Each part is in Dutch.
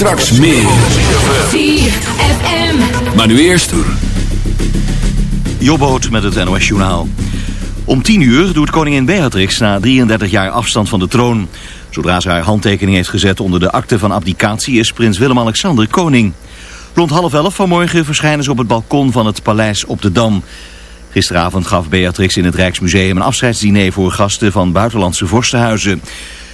Straks meer. ZFM. Maar nu eerst... Jobboot met het NOS Journaal. Om 10 uur doet koningin Beatrix na 33 jaar afstand van de troon. Zodra ze haar handtekening heeft gezet onder de akte van abdicatie... is prins Willem-Alexander koning. Rond half elf vanmorgen verschijnen ze op het balkon van het paleis op de Dam. Gisteravond gaf Beatrix in het Rijksmuseum een afscheidsdiner voor gasten van buitenlandse vorstenhuizen.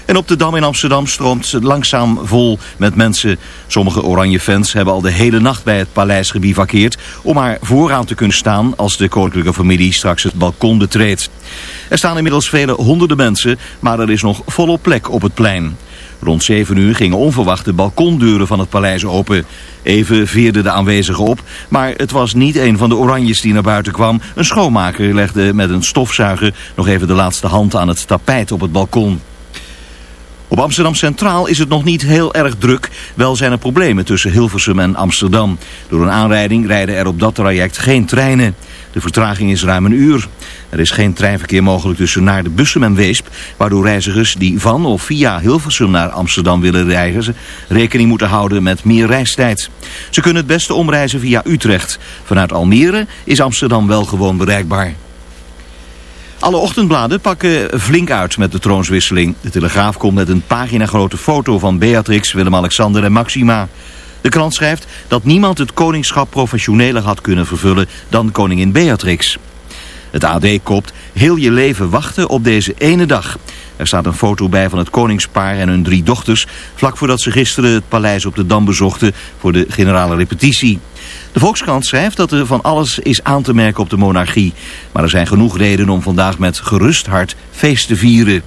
En op de Dam in Amsterdam stroomt het langzaam vol met mensen. Sommige oranje fans hebben al de hele nacht bij het paleis gebivakkeerd... om maar vooraan te kunnen staan als de koninklijke familie straks het balkon betreedt. Er staan inmiddels vele honderden mensen, maar er is nog volop plek op het plein. Rond 7 uur gingen onverwacht de balkondeuren van het paleis open. Even veerden de aanwezigen op, maar het was niet een van de oranjes die naar buiten kwam. Een schoonmaker legde met een stofzuiger nog even de laatste hand aan het tapijt op het balkon. Op Amsterdam Centraal is het nog niet heel erg druk. Wel zijn er problemen tussen Hilversum en Amsterdam. Door een aanrijding rijden er op dat traject geen treinen. De vertraging is ruim een uur. Er is geen treinverkeer mogelijk tussen naar de Bussum en Weesp... waardoor reizigers die van of via Hilversum naar Amsterdam willen reizen... rekening moeten houden met meer reistijd. Ze kunnen het beste omreizen via Utrecht. Vanuit Almere is Amsterdam wel gewoon bereikbaar. Alle ochtendbladen pakken flink uit met de troonswisseling. De Telegraaf komt met een pagina-grote foto van Beatrix, Willem-Alexander en Maxima. De krant schrijft dat niemand het koningschap professioneler had kunnen vervullen dan koningin Beatrix. Het AD kopt heel je leven wachten op deze ene dag. Er staat een foto bij van het koningspaar en hun drie dochters... vlak voordat ze gisteren het paleis op de Dam bezochten voor de generale repetitie. De Volkskrant schrijft dat er van alles is aan te merken op de monarchie. Maar er zijn genoeg redenen om vandaag met gerust hart feest te vieren.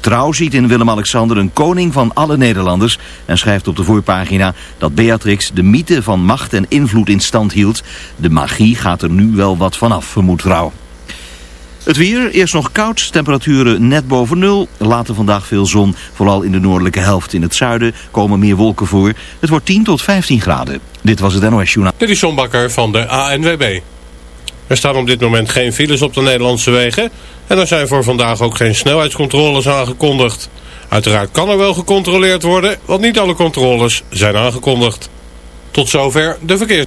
Trouw ziet in Willem-Alexander een koning van alle Nederlanders... en schrijft op de voorpagina dat Beatrix de mythe van macht en invloed in stand hield. De magie gaat er nu wel wat vanaf, vermoedt Trouw. Het weer, eerst nog koud, temperaturen net boven nul. Later vandaag veel zon, vooral in de noordelijke helft. In het zuiden komen meer wolken voor. Het wordt 10 tot 15 graden. Dit was het NOS Journaal. Dit is John Bakker van de ANWB. Er staan op dit moment geen files op de Nederlandse wegen... en er zijn voor vandaag ook geen snelheidscontroles aangekondigd. Uiteraard kan er wel gecontroleerd worden, want niet alle controles zijn aangekondigd. Tot zover de verkeer.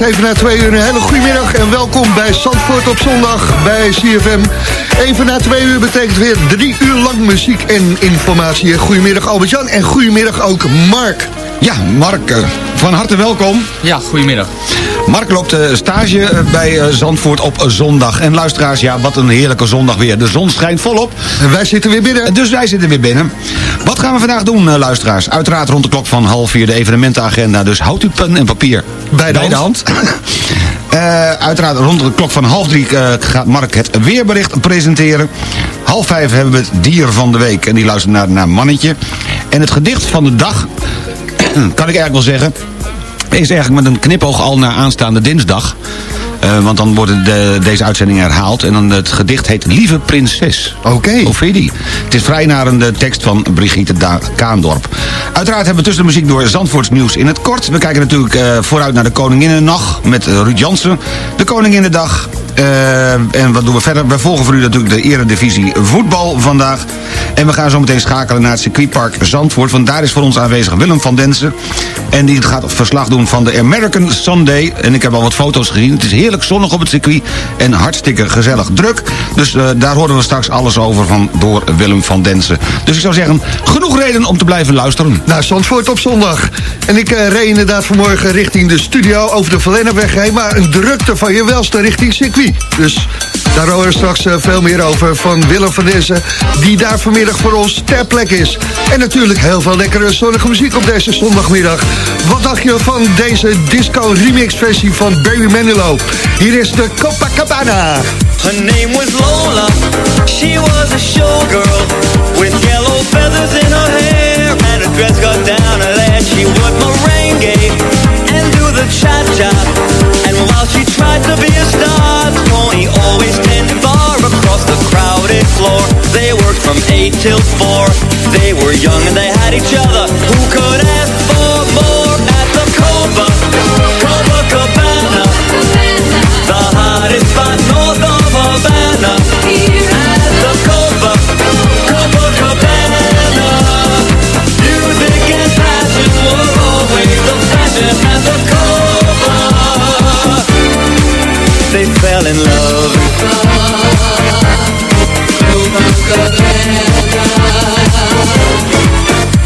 Is even na twee uur een hele goede middag en welkom bij Zandvoort op zondag bij CFM. Even na twee uur betekent weer drie uur lang muziek en informatie. Goedemiddag Albert-Jan en goedemiddag ook Mark. Ja, Mark, eh, van harte welkom. Ja, goedemiddag. Mark loopt eh, stage eh, bij eh, Zandvoort op zondag. En luisteraars, ja, wat een heerlijke zondag weer. De zon schijnt volop. En wij zitten weer binnen. Dus wij zitten weer binnen. Wat gaan we vandaag doen, luisteraars? Uiteraard rond de klok van half vier de evenementenagenda. Dus houdt u pen en papier Bij de hand. Eh, uiteraard rond de klok van half drie eh, gaat Mark het weerbericht presenteren. Half vijf hebben we het dier van de week. En die luistert naar, naar Mannetje. En het gedicht van de dag, kan ik eigenlijk wel zeggen... is eigenlijk met een knipoog al naar aanstaande dinsdag. Eh, want dan wordt de, deze uitzending herhaald. En dan het gedicht heet Lieve Prinses. Oké. Je die? Het is vrij naar een tekst van Brigitte da Kaandorp. Uiteraard hebben we tussen de muziek door Zandvoorts nieuws in het kort. We kijken natuurlijk eh, vooruit naar de Koninginnennacht met Ruud Jansen. De Koninginnedag. Eh, en wat doen we verder? We volgen voor u natuurlijk de eredivisie voetbal vandaag. En we gaan zo meteen schakelen naar het circuitpark Zandvoort. Want daar is voor ons aanwezig Willem van Densen. En die gaat verslag doen van de American Sunday. En ik heb al wat foto's gezien. Het is heerlijk zonnig op het circuit. En hartstikke gezellig druk. Dus eh, daar horen we straks alles over van door Willem van Densen. Dus ik zou zeggen, genoeg reden om te blijven luisteren. Nou, Zandvoort op zondag. En ik eh, reed inderdaad vanmorgen richting de studio over de Verlennenweg heen. Maar een drukte van je welste richting circuit. Dus daar horen we straks eh, veel meer over van Willem van Dessen. Die daar vanmiddag voor ons ter plekke is. En natuurlijk heel veel lekkere zonnige muziek op deze zondagmiddag. Wat dacht je van deze disco remix versie van Barry Manilow? Hier is de Copacabana. Her name was Lola. She was a showgirl with yellow feathers in her hair and a dress got down her leg. She would merengue and do the cha cha. And while she tried to be from eight till four. They were young and they had each other. Who could ask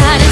light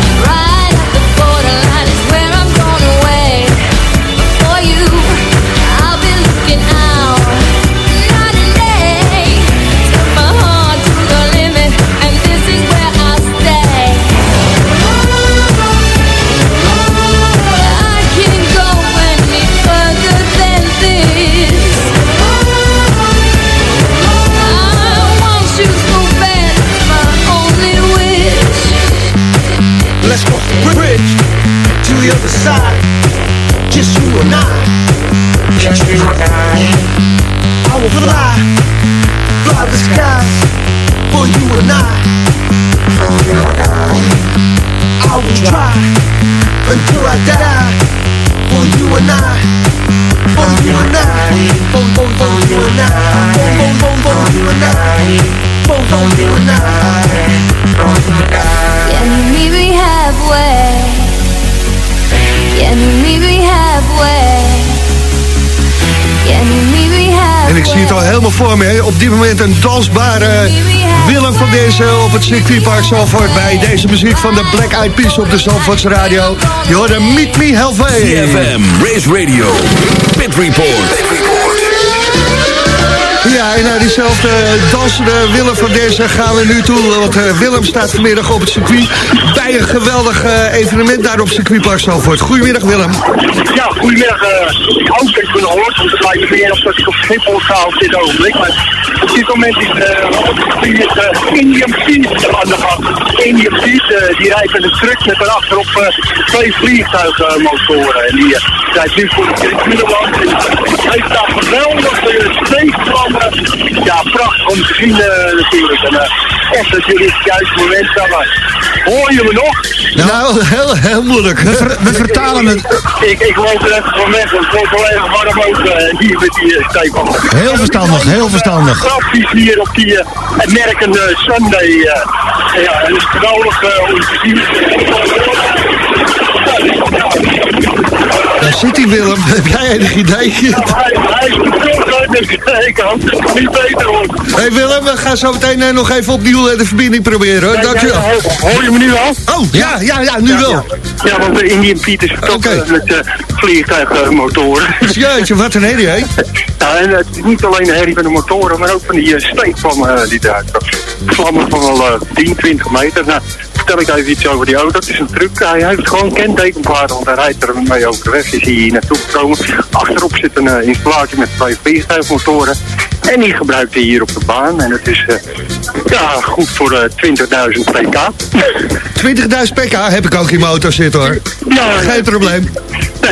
The other side. Just you and I. Just you and I. I will fly, fly the skies for you and I. For you and I I will try until I die for you and I. For you and I. For, for, for you and I. For, for, for, for you and I. For, for you and I. Can you me halfway? Can you meet me halfway? En ik zie het al helemaal voor me. hè. Op dit moment een dansbare Willem van deze op het circuitpark Zalvoort... bij deze muziek van de Black Eyed Peas op de Zalvoorts Radio. Je hoorde Meet Me Halfway. CFM, Race Radio, Pit Report. Ja, en naar diezelfde dansende Willem van deze gaan we nu toe. Want eh, Willem staat vanmiddag op het circuit bij een geweldig eh, evenement daar op circuitpark Zalvoort. Goedemiddag Willem. Ja, goedemiddag. eh, ik hoop ik ben gehoord, want het lijkt me meer of dat ik op Schiphol ga op dit ogenblik. Maar op dit moment is eh, het het eh, Indian Feed aan de gang. Indian Feed, eh, die rijdt met een truck met daarachterop eh twee vliegtuigmotoren. En die eh, rijdt nu voor de Tribunewand. En heeft daar geweldig uh, steekvlammen. Ja, prachtig om te zien eh, natuurlijk. En eh, echt natuurlijk het juiste moment. Maar hoor je me nog? Nou, heel, heel moeilijk. We, vertalen het. Ik, ik loop er even van weg, want ik word wel even warm ook eh, hier met die uh. Heel verstandig, heel verstandig. Grapjes hier op die uh, merkende Sunday. eh ja, en het is geweldig eh, om te zien. Daar zit hij Willem. Heb jij enig idee? Hij, hij is dus ik hoop dat het niet beter wordt. hey Willem, we gaan zo meteen eh, nog even opnieuw eh, de verbinding proberen. Hoor. Dankjewel. Hoor je me nu al? Oh, ja, ja, ja, nu wel. Ja, want de Indian Piet is vertrokken met uh, vliegtuigmotoren. Jeetje, wat een herrie, hè? Ja, en het is niet alleen de herrie van de motoren, maar ook van die uh, steekvlammen uh, die eruit Vlammen van uh, 10, 20 meter. Nou, vertel ik even iets over die auto. Het is een truck. Hij heeft gewoon kentekenplaten, want hij rijdt er mee over de weg. Is hij hier naartoe gekomen. Achterop zit een uh, installatie met twee vliegtuigmotoren. En die gebruikt hij hier op de baan. En het is uh, ja, goed voor uh, 20.000 pk. 20.000 pk heb ik ook in mijn auto zitten hoor. Ja, Geen probleem.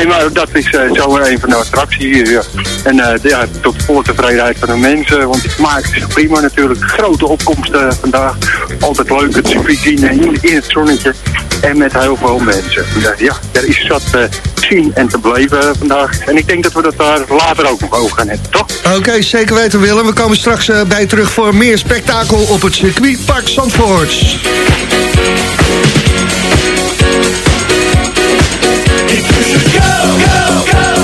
Maar dat is uh, zo een van de attracties hier. En ja, tot voor tevredenheid van de mensen. Want het maakt prima natuurlijk. Grote opkomsten vandaag. Altijd leuk het circuit zien in, het zonnetje. En met heel veel mensen. Dacht, ja, er is zat te zien en te beleven vandaag. En ik denk dat we dat daar later ook nog over gaan hebben, toch? Oké, zeker weten Willem. We komen straks eh, bij terug voor meer spektakel op het circuitpark Zandvoort. ¿Qué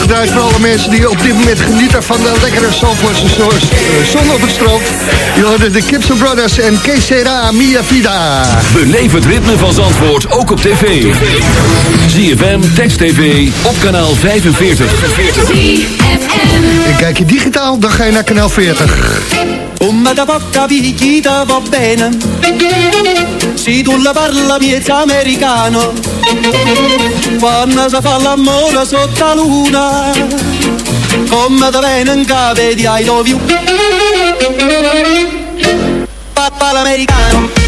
gedraaid voor alle mensen die op dit moment genieten van de lekkere Zandvoortse zo- zon op het strand. Je hoorde de Gibson Brothers en Que Sera Mia Vida. Beleef het ritme van Zandvoort ook op tv. ZFM, Text TV, op kanaal 45. En kijk je digitaal, dan ga je naar kanaal 40. Come da poca picchita va bene Se tu la parla americano Quando si fa l'amore sotto la luna Come da viene in capo di I love Papà l'americano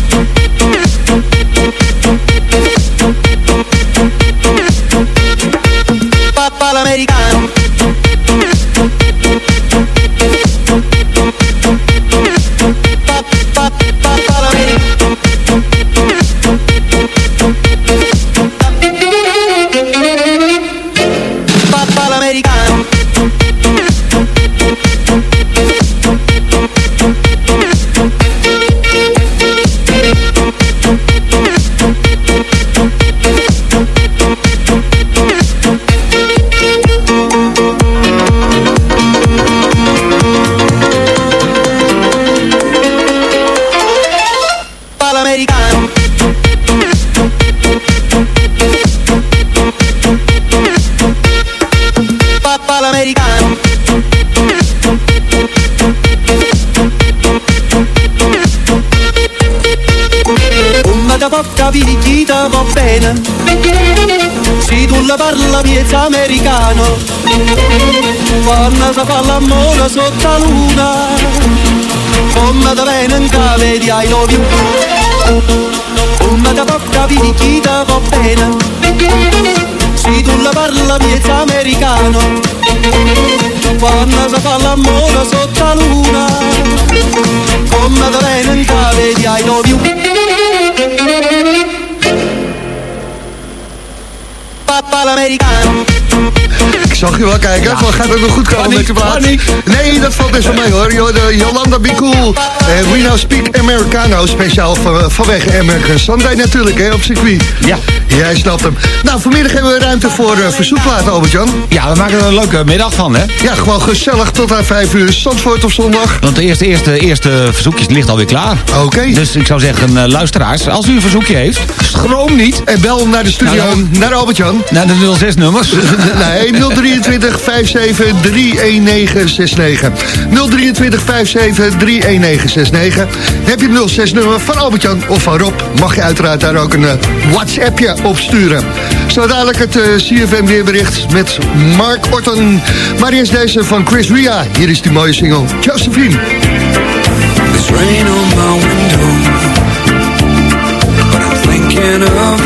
bene. Se tu la parla miezza americano. Quando si fa l'amore sotto la luna Come da bene in cave di I love you. Come da porta vita va bene. Se tu la parla miezza americano. Quando si fa l'amore sotto la luna Come da bene in cave di I love you Papa l'americano Ik zag je wel kijken, van, gaat het nog goed komen met plaat? Nee, dat valt best wel mee hoor. Jolanda Be Cool. En we now speak Americano, speciaal van, vanwege American Sunday natuurlijk, hè, op circuit. Ja. Jij snapt hem. Nou, vanmiddag hebben we ruimte voor uh, verzoekplaten, Albert-Jan. Ja, we maken er een leuke middag van, hè? Ja, gewoon gezellig tot aan 5 uur. Zandvoort op zondag. Want de eerste, eerste, eerste verzoekjes ligt alweer klaar. Oké. Dus ik zou zeggen, eh, luisteraars, als u een verzoekje heeft, schroom niet. En bel naar de studio, Nou, naar Albert-Jan. Naar de 06 nummers. nee, 023 57 31969. 023 57 31969. Heb je het 06 nummer van Albert-Jan of van Rob, mag je uiteraard daar ook een eh, WhatsAppje op sturen. Zo dadelijk het eh, CFM weerbericht met Mark Orton. Maar eerst deze van Chris Ria. Hier is die mooie single, Josephine. There's rain on my window, but I'm thinking of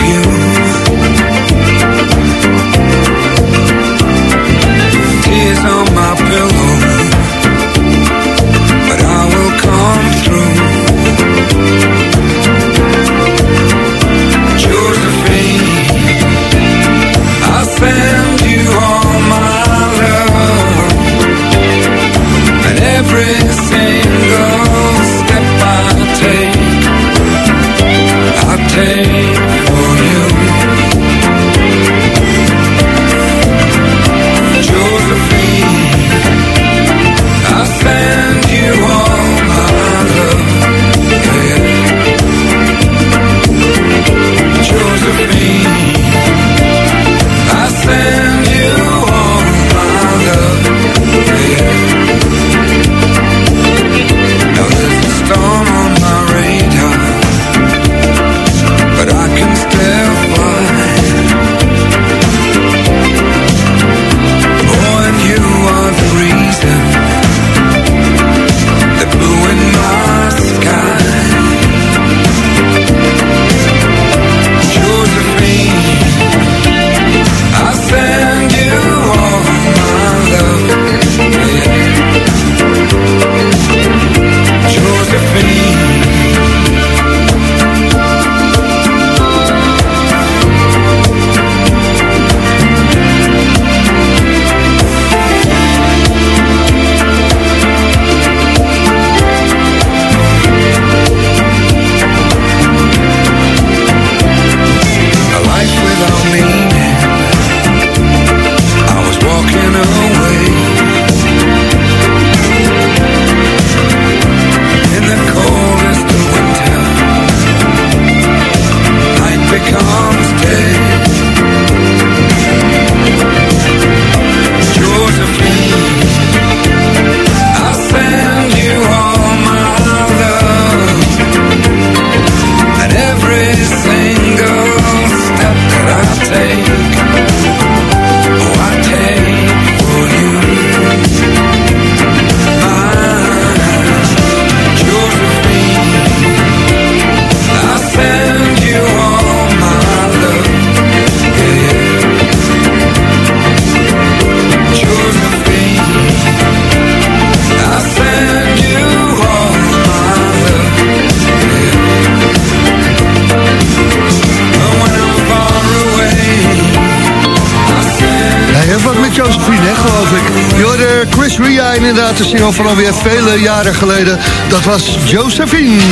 inderdaad, de single van alweer vele jaren geleden. Dat was Josephine.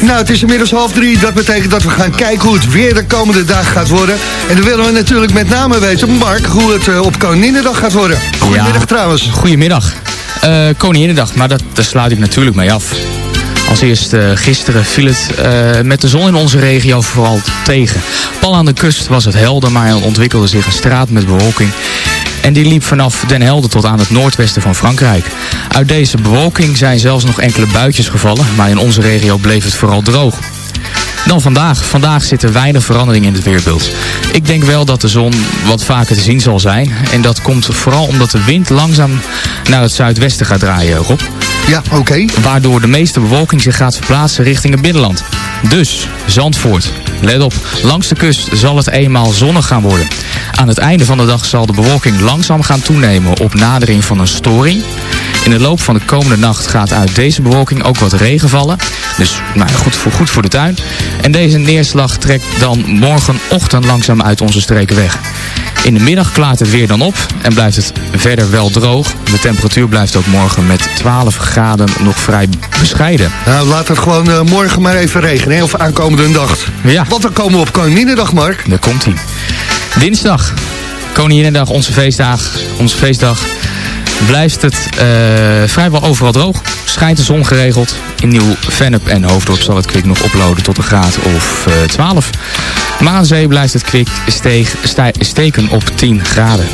Nou, het is inmiddels half drie. Dat betekent dat we gaan kijken hoe het weer de komende dag gaat worden. En dan willen we natuurlijk met name weten, Mark, hoe het eh, op Koninginnedag gaat worden. Goedemiddag Ja, trouwens. Goedemiddag. Eh Koninginnedag, maar dat, daar sluit ik natuurlijk mee af. Als eerste eh, gisteren viel het met de zon in onze regio vooral tegen. Pal aan de kust was het helder, maar er ontwikkelde zich een straat met bewolking. En die liep vanaf Den Helder tot aan het noordwesten van Frankrijk. Uit deze bewolking zijn zelfs nog enkele buitjes gevallen, maar in onze regio bleef het vooral droog. Dan vandaag. Vandaag zit er weinig verandering in het weerbeeld. Ik denk wel dat de zon wat vaker te zien zal zijn. En dat komt vooral omdat de wind langzaam naar het zuidwesten gaat draaien, Rob. Ja, oké. Waardoor de meeste bewolking zich gaat verplaatsen richting het binnenland. Dus, Zandvoort. Let op, langs de kust zal het eenmaal zonnig gaan worden. Aan het einde van de dag zal de bewolking langzaam gaan toenemen op nadering van een storing. In de loop van de komende nacht gaat uit deze bewolking ook wat regen vallen. Dus nou, goed, voor, goed voor de tuin. En deze neerslag trekt dan morgenochtend langzaam uit onze streken weg. In de middag klaart het weer dan op en blijft het verder wel droog. De temperatuur blijft ook morgen met 12 graden nog vrij bescheiden. Nou, laat het gewoon eh, morgen maar even regenen, of aankomende dag. Ja. Want dan komen we op Koninginnedag, Mark. Daar komt hij. Dinsdag, Koninginnedag, onze feestdag. Onze feestdag blijft het eh, vrijwel overal droog. Schijnt de zon geregeld. In Nieuw-Vennep en Hoofddorp zal het kwik nog oploden tot een graad of eh 12. Maar aan zee blijft het kwik steeg, stij- steken op 10 graden.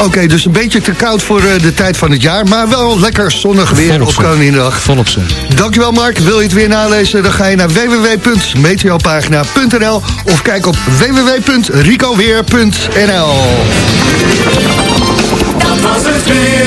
Oké, dus een beetje te koud voor eh, de tijd van het jaar, maar wel lekker zonnig weer Volop op. Koninginnedag. Volop zon. Dankjewel Mark. Wil je het weer nalezen? Dan ga je naar www.meteopagina.nl of kijk op www.ricoweer.nl Dat was het weer.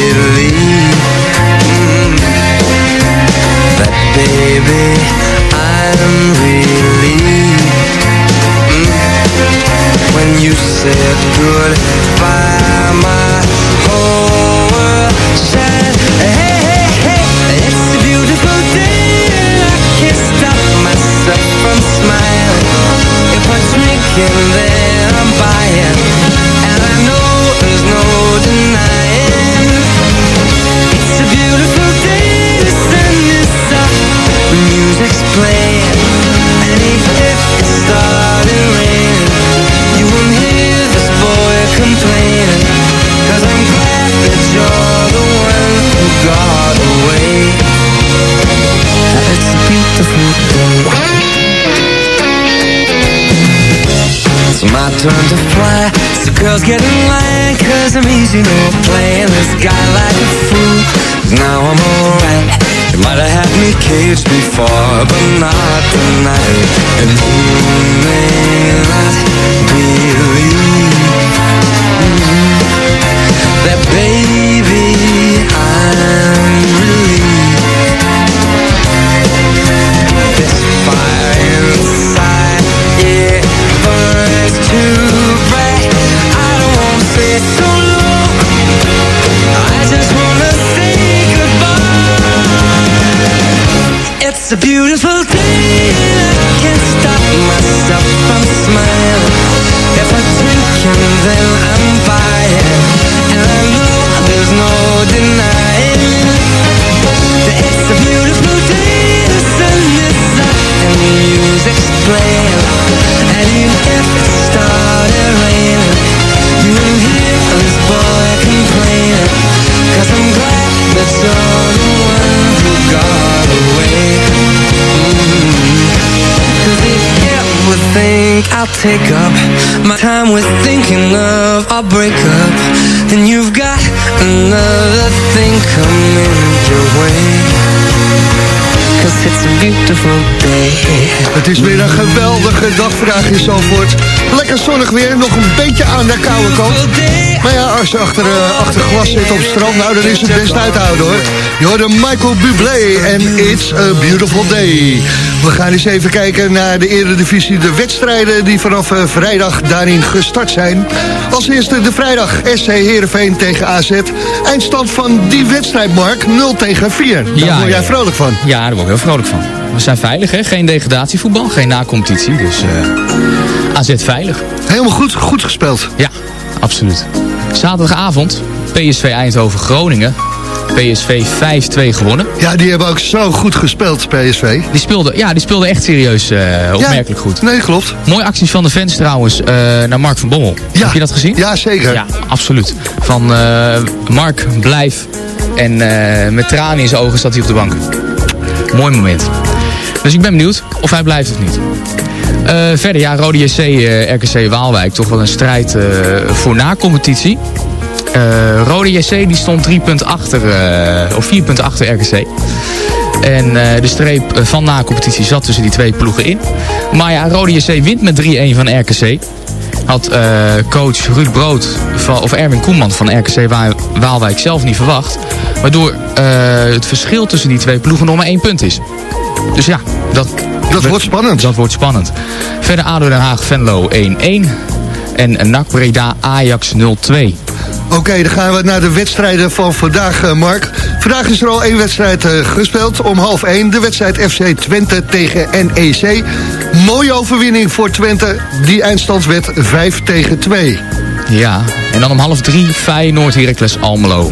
baby, I'm Cause I'm playing this guy like a fool. Now I'm alright. You might have had me caged before But not tonight. And you may My time with thinking of I'll break up Then you've got another thing coming your way Cause it's a beautiful day Het is weer een geweldige dag vandaag in Zalvoort. Lekker zonnig weer, nog een beetje aan de koude kant. Maar ja, als je achter, eh, achter glas zit op het strand, nou dan is het best uit te houden hoor. Je hoorde Michael Bublé en It's a Beautiful Day. We gaan eens even kijken naar de Eredivisie, de wedstrijden die vanaf eh, vrijdag daarin gestart zijn. Als eerste de vrijdag SC Heerenveen tegen AZ. Eindstand van die wedstrijd, Mark, 0 tegen 4. Daar Ja, word jij vrolijk van. Ja, daar word ik heel vrolijk van. We zijn veilig, hè? Geen degradatievoetbal, geen na-competitie. Dus eh AZ veilig. Helemaal goed, goed gespeeld. Ja, absoluut. Zaterdagavond, PSV Eindhoven Groningen. PSV 5-2 gewonnen. Ja, die hebben ook zo goed gespeeld, PSV. Die speelde, ja, die speelde echt serieus eh, opmerkelijk goed. Nee, klopt. Mooie acties van de fans trouwens eh, naar Mark van Bommel. Heb je dat gezien? Ja, zeker. Ja, absoluut. Van eh, Mark, blijf. En met tranen in zijn ogen staat hij op de bank. Mooi moment. Dus ik ben benieuwd of hij blijft of niet. Eh, verder, ja, Rode JC, eh, RKC Waalwijk. Toch wel een strijd eh, voor na-competitie. Rode JC die stond drie punten achter, of vier punten achter RKC. En de streep van na-competitie zat tussen die twee ploegen in. Maar ja, Rode JC wint met 3-1 van RKC. Had coach Ruud Brood, van, of Erwin Koeman van RKC Wa- Waalwijk zelf niet verwacht. Waardoor het verschil tussen die twee ploegen nog maar één punt is. Dus ja, dat, dat wordt spannend. Dat wordt spannend. Verder ADO Den Haag Venlo 1-1. En NAC Breda Ajax 0-2. Oké, dan gaan we naar de wedstrijden van vandaag, eh, Mark. Vandaag is er al één wedstrijd eh, gespeeld, om half één. De wedstrijd FC Twente tegen NEC. Mooie overwinning voor Twente. Die eindstand werd 5 tegen 2. Ja, en dan om half drie Feyenoord Heracles Almelo.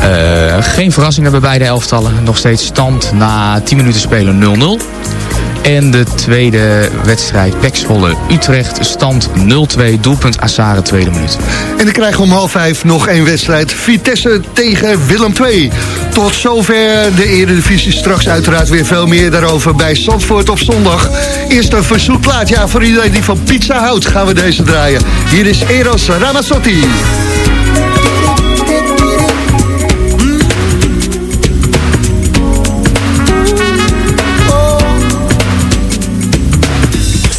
Eh, geen verrassingen bij beide elftallen. Nog steeds stand na 10 minuten spelen 0-0. En de tweede wedstrijd, Pek Zwolle Utrecht, stand 0-2, doelpunt Assare, tweede minuut. En dan krijgen we om half vijf nog één wedstrijd. Vitesse tegen Willem II. Tot zover de Eredivisie. Straks uiteraard weer veel meer daarover bij Zandvoort op zondag. Eerst een verzoekplaat. Ja, voor iedereen die van pizza houdt gaan we deze draaien. Hier is Eros Ramazzotti.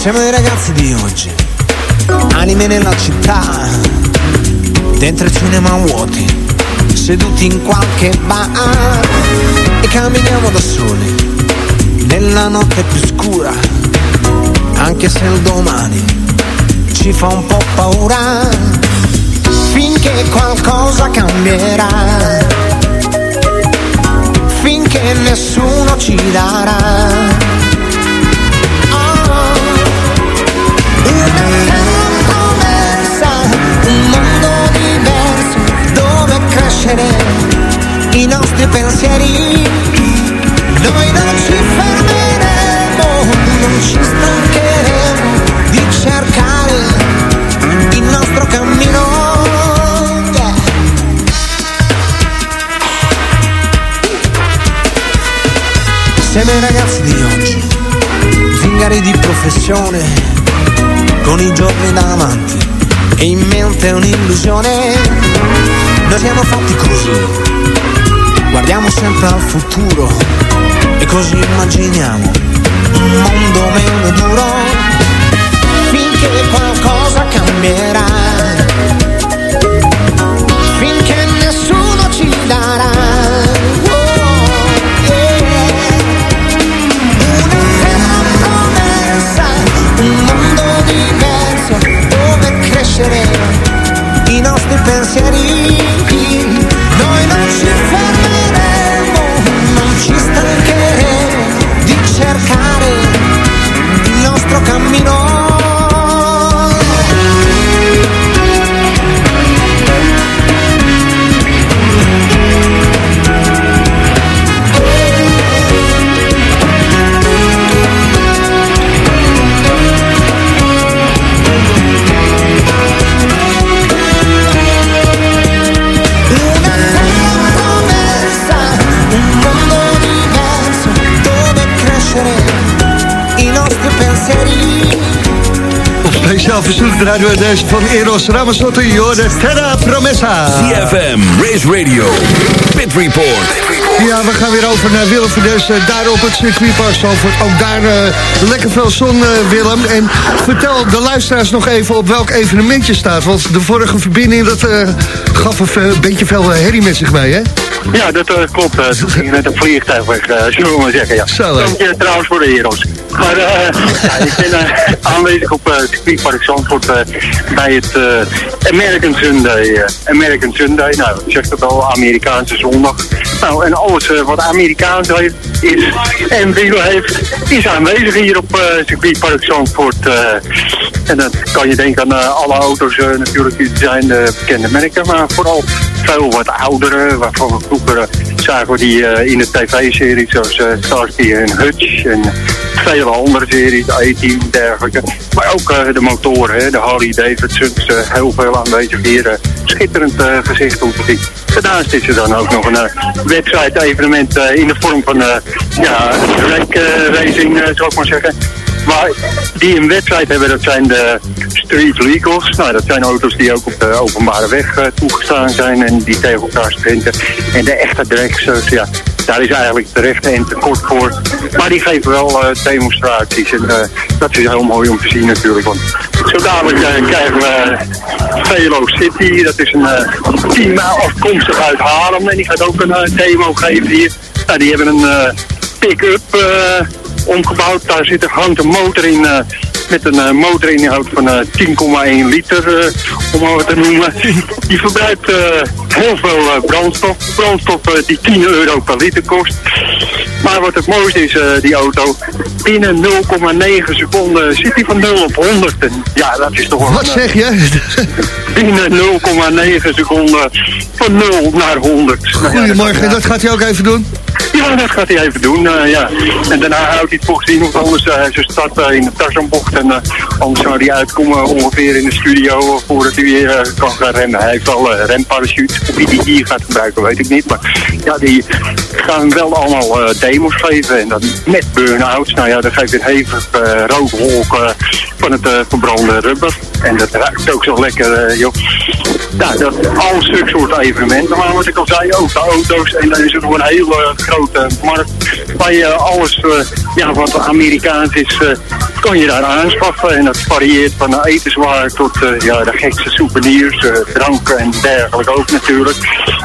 Siamo i ragazzi di oggi, anime nella città, dentro i cinema vuoti, seduti in qualche bar. E camminiamo da soli, nella notte più scura, anche se il domani ci fa un po' paura, finché qualcosa cambierà, finché nessuno ci darà professione, con i giorni davanti e in mente un'illusione. Noi siamo fatti così, guardiamo sempre al futuro e così immaginiamo un mondo meno duro finché qualcosa cambierà. Nostri pensieri. Noi non ci fermeremo, non ci stancheremo di cercare il nostro cammino. Verzoek draaien we deze van Eros Ramazzotti. Je hoorde Terra Promessa. CFM, Race Radio, Pit Report. Ja, we gaan weer over naar Willem van Des, eh, daar op het circuitpark Zandvoort. Ook daar eh, lekker veel zon, eh, Willem. En vertel de luisteraars nog even op welk evenement je staat. Want de vorige verbinding, dat eh, gaf een beetje veel herrie met zich mee, hè? Ja, dat klopt. eh toen ging je met een vliegtuig weg, zullen we maar zeggen. Ja. Zo. Dank je trouwens voor de heroes. Maar eh, ik ben eh, aanwezig op eh, het circuitpark Zandvoort bij het American Sunday. American Sunday, nou, ik zeg dat al, Amerikaanse zondag. Nou, en alles wat Amerikaans heeft, is en wiel heeft, is aanwezig hier op eh circuitpark Zandvoort. en dan kan je denken aan alle auto's natuurlijk, die zijn eh, bekende merken, maar vooral veel wat oudere, waarvan we vroeger zagen we die in de tv-series zoals Starsky en Hutch en vele andere series, A-Team en dergelijke. Maar ook eh, de motoren, hè, de Harley Davidsons, eh, heel veel aanwezig hier. eh, schitterend gezicht om te zien. Daarnaast is er dan ook nog een wedstrijd-evenement eh, in de vorm van ja, racing, zou ik maar zeggen. Maar die een wedstrijd hebben, dat zijn de street legals. Nou, dat zijn auto's die ook op de openbare weg toegestaan zijn en die tegen elkaar sprinten. En de echte dragsters, ja, daar is eigenlijk terecht en tekort voor. Maar die geven wel eh, demonstraties en eh, dat is heel mooi om te zien natuurlijk. Want zo dadelijk eh, krijgen we Velo City, dat is een team afkomstig uit Haarlem en die gaat ook een demo geven hier. Nou, die hebben een... pick-up omgebouwd. Daar zit, een motor in met een eh, motorinhoud van eh, 10,1 liter, eh, om wat te noemen. Die verbruikt eh, heel veel eh, brandstof. Brandstof eh, die 10 euro per liter kost. Maar wat het mooiste is, eh, die auto, binnen 0,9 seconden zit hij van 0 op 100. En ja, dat is toch wel... Wat zeg je? Binnen 0,9 seconden van 0 naar 100. Nou ja, Goedemorgen, dat gaat hij ook even doen? ja, dat gaat hij even doen, eh, ja. En daarna houdt hij het volgens mij, want anders uh, zijn start eh, in de Tarzanbocht. En eh, anders zou hij uitkomen ongeveer in de studio eh, voordat hij weer eh, kan gaan remmen. Hij heeft al uh, remparachutes. Of die die hier gaat gebruiken, weet ik niet. Maar ja, die gaan wel allemaal eh, demos geven. En dan met burn-outs. Nou ja, dan geeft een hevig uh, van het eh, verbrande rubber. En dat ruikt ook zo lekker, eh, joh. Ja, dat al stuk soort evenementen. Maar wat ik al zei, ook de auto's. En dan is er nog een hele grote markt waar je alles ja, wat Amerikaans is, kan je daar aanschaffen. En dat varieert van etenswaar tot ja, de gekste souvenirs, dranken en dergelijke ook natuurlijk.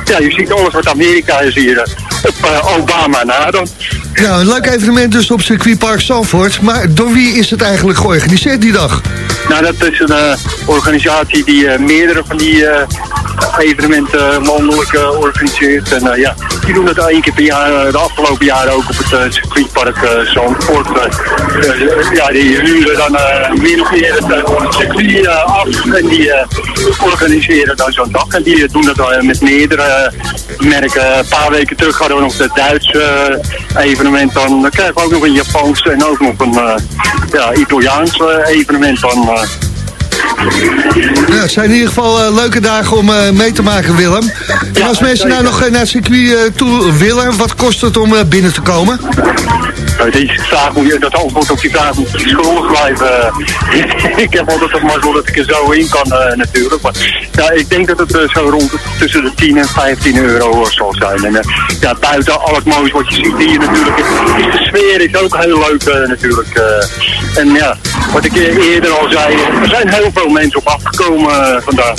Ja, je ziet alles wat Amerika is hier Obama na dan. Nou, een leuk evenement dus op circuitpark Zandvoort. Maar door wie is het eigenlijk georganiseerd die dag? Nou, dat is een eh, organisatie die eh, meerdere van die eh, evenementen landelijk eh, organiseert. En eh, ja, die doen het één keer per jaar, eh, de afgelopen jaren ook op het eh, circuitpark eh, Zandvoort. Eh, eh, ja, die huren dan eh, min of het eh, circuit eh, af en die eh, organiseren dan zo'n dag. En die eh, doen dat eh, met meerdere eh, merken. Een paar weken terug hadden we nog het Duitse eh, evenement dan. Krijgen we ook nog een Japans en ook nog een eh, ja, Italiaans eh, evenement dan. Ja, het zijn in ieder geval eh, leuke dagen om eh, mee te maken, Willem. En als mensen nou nog eh, naar het circuit toe willen, wat kost het om binnen te komen? Nou, deze vraag moet je, dat antwoord op die vraag moet je schuldig blijven. ik heb altijd het mazzel dat ik er zo in kan natuurlijk. Maar ja, ik denk dat het zo rond tussen de 10 en 15 euro zal zijn. En ja, buiten al het moois wat je ziet hier natuurlijk, is de sfeer is ook heel leuk natuurlijk. en ja, wat ik eerder al zei, er zijn heel veel mensen op afgekomen eh, vandaag.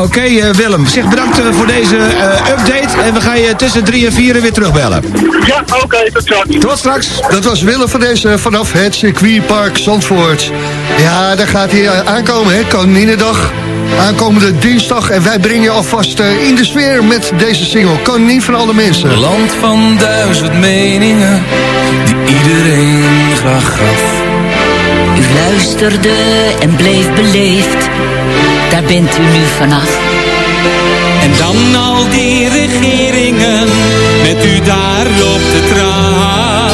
Oké eh, Willem, zeg bedankt eh, voor deze eh, update. En we gaan je tussen drie en vier weer terugbellen. Ja, oké, tot straks. Tot straks. Dat was Willem van deze vanaf het circuitpark Zandvoort. Ja, daar gaat hij aankomen, hè, Koninginnedag. Aankomende dinsdag en wij brengen je alvast eh, in de sfeer met deze single. Koningin van alle mensen. Land van duizend meningen, die iedereen graag gaf. Luisterde en bleef beleefd, daar bent u nu vanaf. En dan al die regeringen, met u daar op de traan.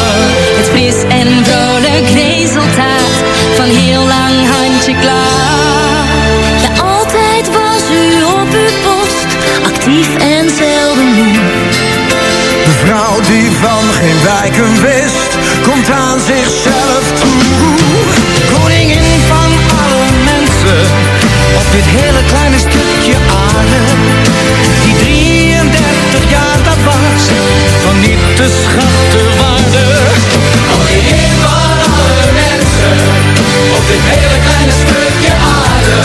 Het fris en vrolijk resultaat van heel lang handje klaar. Ja, altijd was u op uw post, actief en zelden moe. De vrouw die van geen wijken wist, komt aan zichzelf toe. Dit hele kleine stukje aarde. Die 33 jaar dat was, van niet te schatten waarde. Koningin van alle mensen, op dit hele kleine stukje aarde.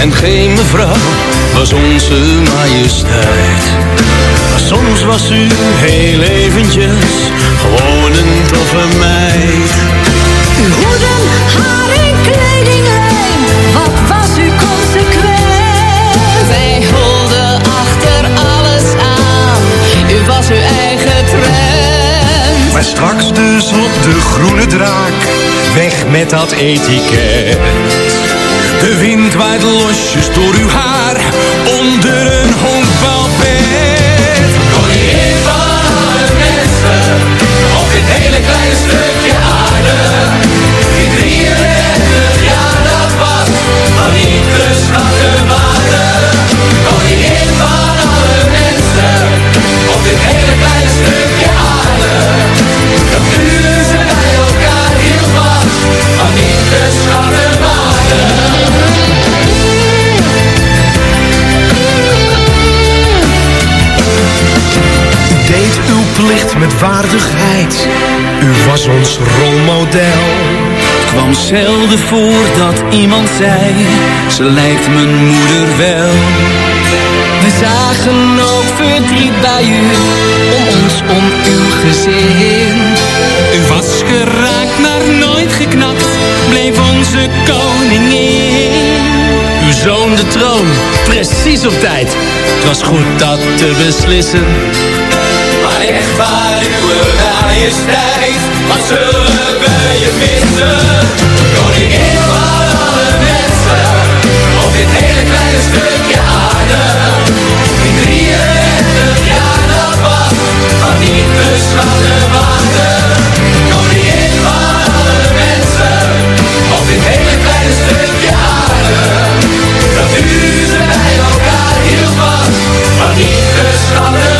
En geen mevrouw, was onze majesteit. Maar soms was u heel eventjes gewoon een toffe meid. Uw hoeden, haar en kledinglijn, wat was u consequent? Wij holden achter alles aan, u was uw eigen trend. Maar straks dus op de groene draak, weg met dat etiket. De wind waait losjes door uw haar, onder een honkbalbed. Plicht met waardigheid U was ons rolmodel. Het kwam zelden voor dat iemand zei, ze lijkt mijn moeder wel. We zagen ook verdriet bij u, om ons, om uw gezin. U was geraakt, maar nooit geknakt, bleef onze koningin. Uw zoon de troon, precies op tijd. Het was goed dat te beslissen. Maar echt waar uw majesteit, wat zullen we je missen? Koningin van alle mensen, op dit hele kleine stukje aarde. In 33 jaar dat was, van niet beschatte waarde. Koningin van alle mensen, op dit hele kleine stukje aarde. Dat u ze bij elkaar hield was, van niet beschatte waarde.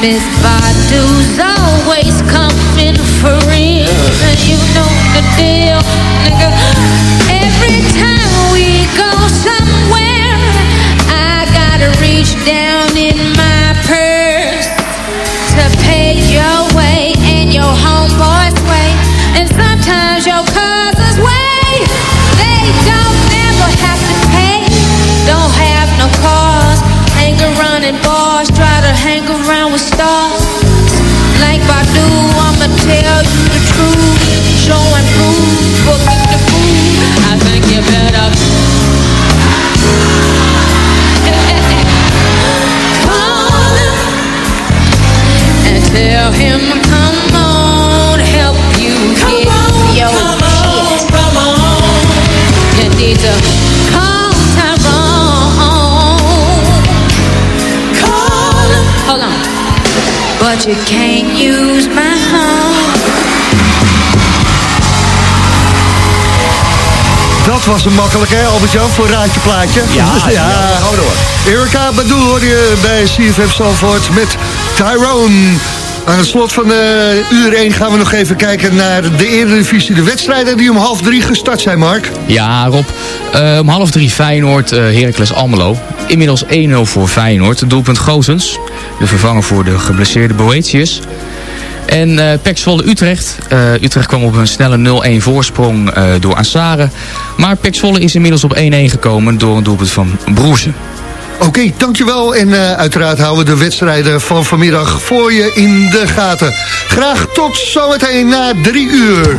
Miss Badu's always Dat was een makkelijk, hè, Albert-Jan, voor Raadje Plaatje. Ja, ja, gewoon door. Erika Badu hoor je bij CFM Zalvoort met Tyrone. Aan het slot van de uur 1 gaan we nog even kijken naar de Eredivisie. De wedstrijden die om half drie gestart zijn, Mark. Ja, Rob. Eh, om half drie Feyenoord, uh, Heracles Almelo. Inmiddels 1-0 voor Feyenoord. Doelpunt Gozens. De vervanger voor de geblesseerde Boetius. En uh, Pek Utrecht. Uh, Utrecht kwam op een snelle 0-1 voorsprong uh, door Assare. Maar Pek Zwolle is inmiddels op 1-1 gekomen door een doelpunt van Broersen. Oké, dankjewel. En uiteraard houden we de wedstrijden van vanmiddag voor je in de gaten. Graag tot zometeen na drie uur.